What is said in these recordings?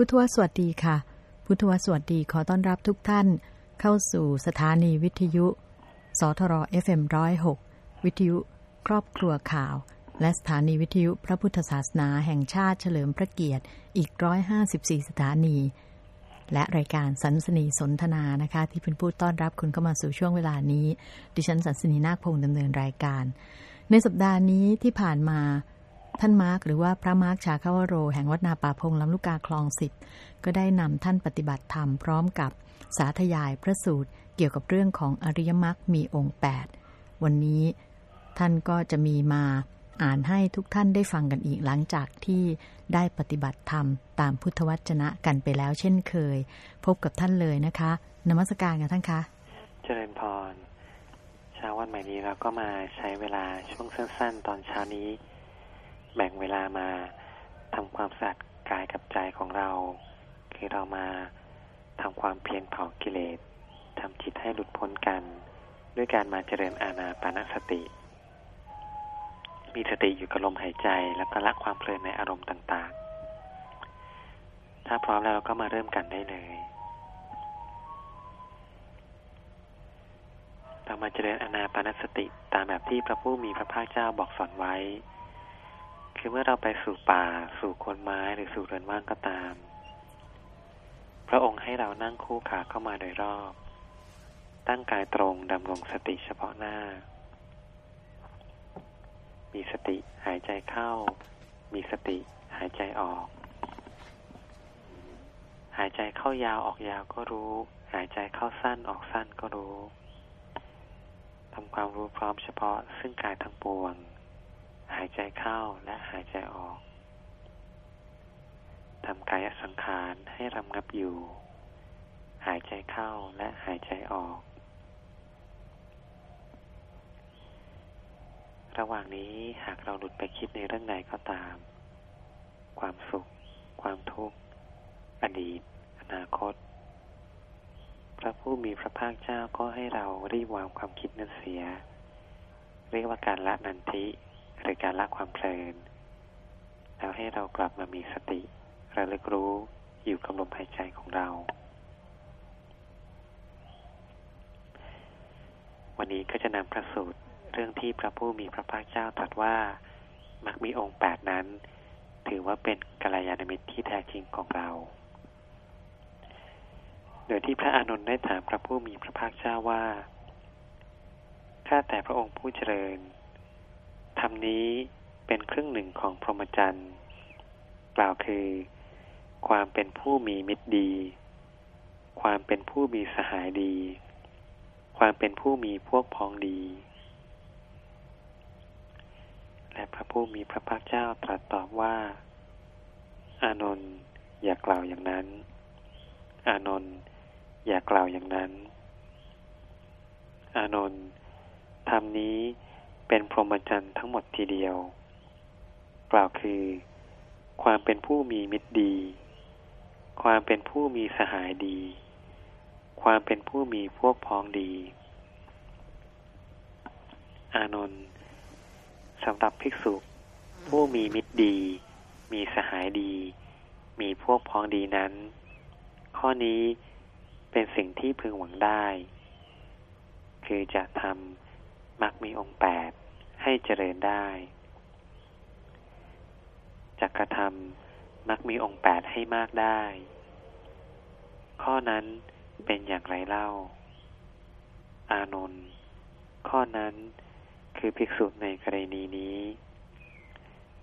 พุทธวสวัสดีค่ะ พุทธวสวัสดีขอต้อนรับทุกท่าน เข้าสู่สถานีวิทยุ สทร FM106 วิทยุครอบครัวข่าว และสถานีวิทยุพระพุทธศาสนาแห่งชาติเฉลิมพระเกียรติอีก 154 สถานี และรายการสันสนีสนทนานะคะ ที่เป็นผู้ต้อนรับคุณเข้ามาสู่ช่วงเวลานี้ ดิฉันสันสนีนาคพงศ์ดำเนินรายการ ในสัปดาห์นี้ที่ผ่านมา ท่านมาร์กหรือว่าพระมาร์กชาคาวโร แห่งวัดนาป่าพงลำลูกกาคลองสิบก็ได้นำท่านปฏิบัติธรรมพร้อมกับสาธยายพระสูตรเกี่ยวกับเรื่องของอริยมรรคมีองค์ 8 วันนี้ท่านก็จะมีมาอ่านให้ทุกท่านได้ฟังกันอีกหลังจากที่ได้ปฏิบัติธรรม ตามพุทธวจนะกันไปแล้วเช่นเคย พบกับท่านเลยนะคะ นมัสการกันท่านคะ เจริญพรเช้าวันใหม่นี้เราก็มาใช้เวลาช่วงสั้นๆ ตอนเช้านี้ มาทำความสะอาดกายกับใจของเรา คือเรามาทำความเพียรเผากิเลสทำจิตให้หลุดพ้นกัน ด้วยการมาเจริญอาณาปานสติ มีสติอยู่กับลมหายใจแล้วก็ละความเพลินในอารมณ์ต่างๆ ถ้าพร้อมแล้วเราก็มาเริ่มกันได้เลยเรามาเจริญอานาปานสติตามแบบที่พระผู้มีพระภาคเจ้าบอกสอนไว้ คือเมื่อเราไปสู่ป่า สู่คนไม้หรือสู่เรือนว่างก็ตาม พระองค์ให้เรานั่งคู่ขาเข้ามาโดยรอบ ตั้งกายตรงดำรงสติเฉพาะหน้า มีสติหายใจเข้า มีสติหายใจออก หายใจเข้ายาวออกยาวก็รู้ หายใจเข้าสั้นออกสั้นก็รู้ทำความรู้พร้อมเฉพาะซึ่งกายทั้งปวง หายใจเข้าและหายใจออกทำกายสังขารให้รำงับอยู่ หายใจเข้าและหายใจออก ระหว่างนี้หากเราหลุดไปคิดในเรื่องใดก็ตาม ความสุข ความทุกข์ อดีต อนาคต พระผู้มีพระภาคเจ้าก็ให้เรารีบวางความคิดนั้นเสีย เรียกว่าการละนันทิ หรือการละความเพลิน แล้วให้เรากลับมามีสติระลึกรู้อยู่กับลมหายใจของเรา วันนี้ก็จะนำพระสูตรเรื่องที่พระผู้มีพระภาคเจ้าตรัสว่ามักมีองค์แปดนั้น ถือว่าเป็นกัลยาณมิตรที่แท้จริงของเรา โดยที่พระอานนท์ได้ถามพระผู้มีพระภาคเจ้าว่า ข้าแต่พระองค์ผู้เจริญ ธรรมนี้เป็นครึ่งหนึ่งของพรหมจรรย์กล่าวคือ ความเป็นผู้มีมิตรดี ความเป็นผู้มีสหายดี ความเป็นผู้มีพวกพ้องดี และพระผู้มีพระภาคเจ้าตรัสตอบว่า อานนท์อย่ากล่าวอย่างนั้น อานนท์อย่ากล่าวอย่างนั้น อานนท์ธรรมนี้ เป็นพรหมจรรย์ทั้งหมดทีเดียว กล่าวคือ ความเป็นผู้มีมิตรดี ความเป็นผู้มีสหายดี ความเป็นผู้มีพวกพ้องดี อานนท์สำหรับภิกษุ ผู้มีมิตรดี มีสหายดี มีพวกพ้องดีนั้น ข้อนี้เป็นสิ่งที่พึงหวังได้ คือจะทำ มักมีองค์แปดให้เจริญได้จะกระทำมักมีองค์แปดให้มากได้ ข้อนั้นเป็นอย่างไรเล่า อานนท์ข้อนั้นคือภิกษุในกรณีนี้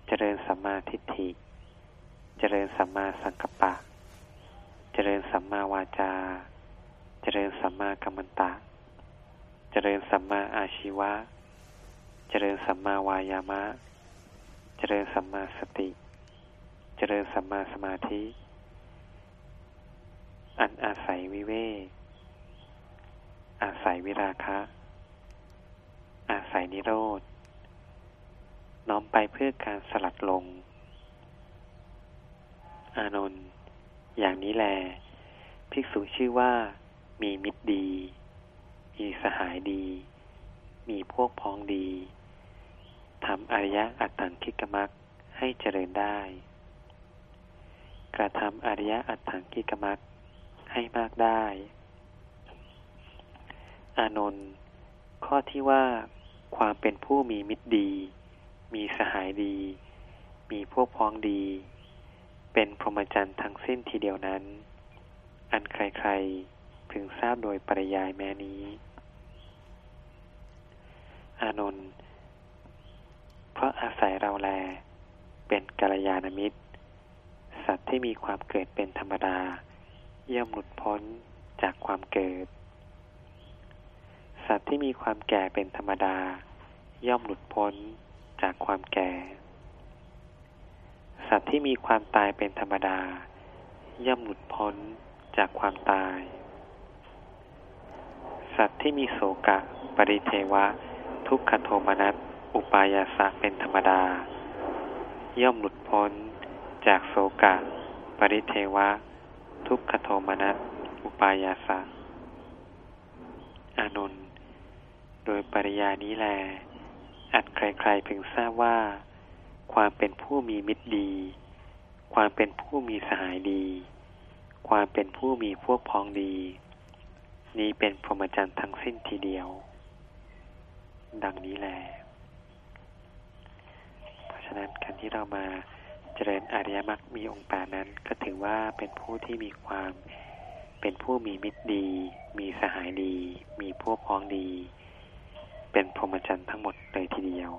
เจริญสัมมาทิฏฐิ เจริญสัมมาสังกัปปะ เจริญสัมมาวาจา เจริญสัมมากัมมันตะ จริญสัมมาอาชีวะ เจริญสัมมาวายามะ เจริญสัมมาสติ เจริญสัมมาสมาธิ อันอาศัยวิเวก อาศัยวิราคะ อาศัยนิโรธ น้อมไปเพื่อการสลัดลง อานนท์อย่างนี้แล ภิกษุชื่อว่ามีมิตรดี มีสหายดี มีพวกพ้องดีทำอริยะอัตตังคิกมักให้เจริญได้ กระทำอริยอัตถังกิกมักให้มากได้ อานนท์ข้อที่ว่าความเป็นผู้มีมิตรดี มีสหายดี มีพวกพ้องดี เป็นพรหมจรรย์ทั้งสิ้นทีเดียวนั้น อันใครๆ พึงทราบโดยปริยายแม้นี้ อานนท์เพราะอาศัยเราแล เป็นกัลยาณมิตร สัตว์ที่มีความเกิดเป็นธรรมดา ย่อมหลุดพ้นจากความเกิด สัตว์ที่มีความแก่เป็นธรรมดา ย่อมหลุดพ้นจากความแก่ สัตว์ที่มีความตายเป็นธรรมดา ย่อมหลุดพ้นจากความตาย สัตว์ที่มีโศกะ ปริเทวะ ทุกขโทมนัส อุปายาสะเป็นธรรมดา ย่อมหลุดพ้น จากโศกะ ปริเทวะ ทุกขโทมนัส อุปายาสะอานนท์โดยปริยานี้แล อัดใครๆพึงทราบว่า ความเป็นผู้มีมิตรดี ความเป็นผู้มีสหายดี ความเป็นผู้มีพวกพ้องดี นี้เป็นพรหมจรรย์ทั้งสิ้นทีเดียว ดังนี้แหละเพราะฉะนั้นการที่เรามาเจริญอริยมรรคมีองค์แปดนั้นก็ถือว่าเป็นผู้ที่มีความเป็นผู้มีมิตรดี มีสหายดี มีพวกพ้องดี เป็นพรหมจรรย์ทั้งหมดเลยทีเดียว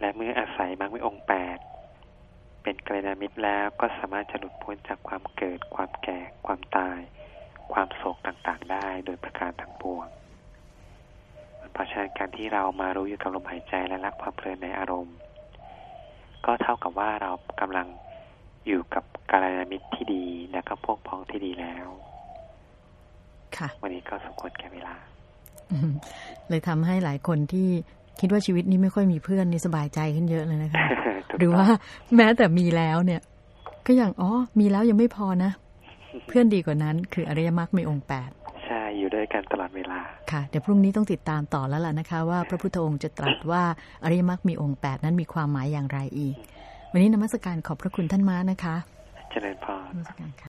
และเมื่ออาศัยมรรคมีองค์แปดเป็นกัลยาณมิตรแล้วก็สามารถจะหลุดพ้นจากความเกิด ความแก่ ความตาย ความโศกต่างๆได้โดยประการทั้งปวง เพราะฉะนั้นการที่เรามารู้อยู่กับลมหายใจและรักความเพลินในอารมณ์ ก็เท่ากับว่าเรากำลังอยู่กับกัลยาณมิตรที่ดีและก็พวกพ้องที่ดีแล้ว ค่ะ วันนี้ก็สมควรแก่เวลาอืมเลยทำให้หลายคนที่คิดว่าชีวิตนี้ไม่ค่อยมีเพื่อนนี่สบายใจขึ้นเยอะเลยนะคะถูกหรือว่าแม้แต่มีแล้วเนี่ย ก็ยังอ๋อมีแล้วยังไม่พอนะ เพื่อนดีกว่านั้นคืออริยมรรคมีองค์แปดใช่อยู่ด้วยกันตลอดเวลาค่ะเดี๋ยวพรุ่งนี้ต้องติดตามต่อแล้วล่ะนะคะ ว่าพระพุทธองค์จะตรัสว่าอริยมรรคมีองค์แปดนั้นมีความหมายอย่างไรอีก วันนี้นมัสการขอบพระคุณท่านม้านะคะ เจริญพรนมัสการค่ะ